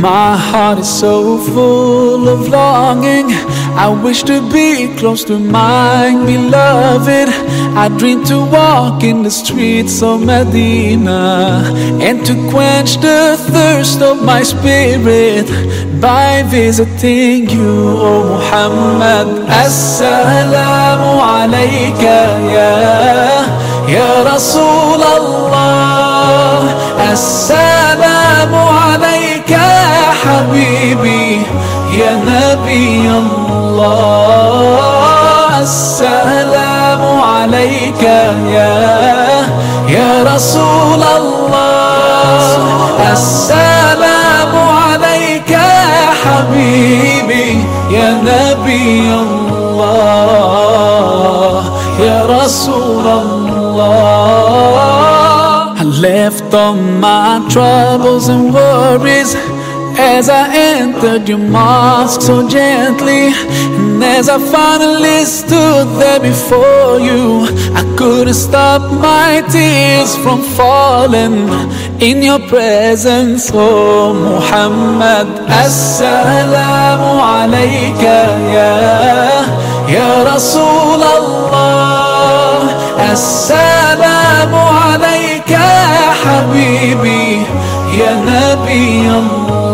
My heart is so full of longing. I wish to be close to mine, beloved. I dream to walk in the streets of Medina and to quench the thirst of my spirit by visiting you, O Muhammad. Assalamu alayka ya ya Rasul Allah. Assalamu alayka ya Habibi ya Nabi Allah. Assalamu عليك يا يا رسول الله. السلام عليك يا حبيبي يا نبي الله. يا رسول الله. I left all my troubles and worries. As I entered your mosque so gently. And as I finally stood there before you, I couldn't stop my tears from falling in your presence, oh Muhammad. Assalamu alayka ya, ya Rasul Allah. Assalamu alayka Habibi, ya Nabi Allah.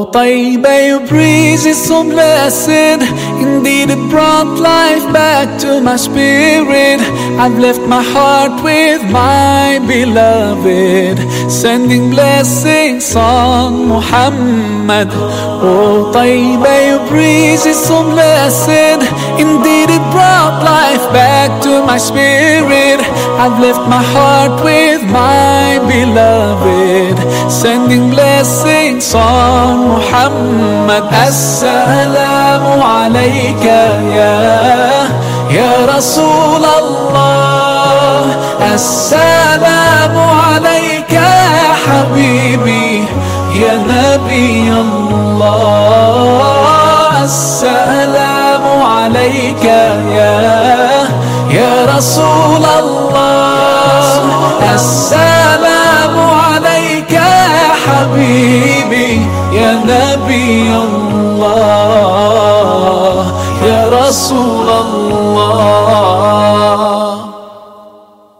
Oh, Taiba, your breeze is so blessed. Indeed, it brought life back to my spirit. I've left my heart with my beloved, sending blessings on Muhammad. Oh, Taiba, your breeze is so blessed. Indeed, it brought life back to my spirit. I've left my heart with my sending blessings on Muhammad. Assalamu alayka ya, ya Rasul Allah. Assalamu alayka ya Habibi, ya Nabi Allah. Assalamu alayka ya, ya Rasul Allah. Assalamu nosso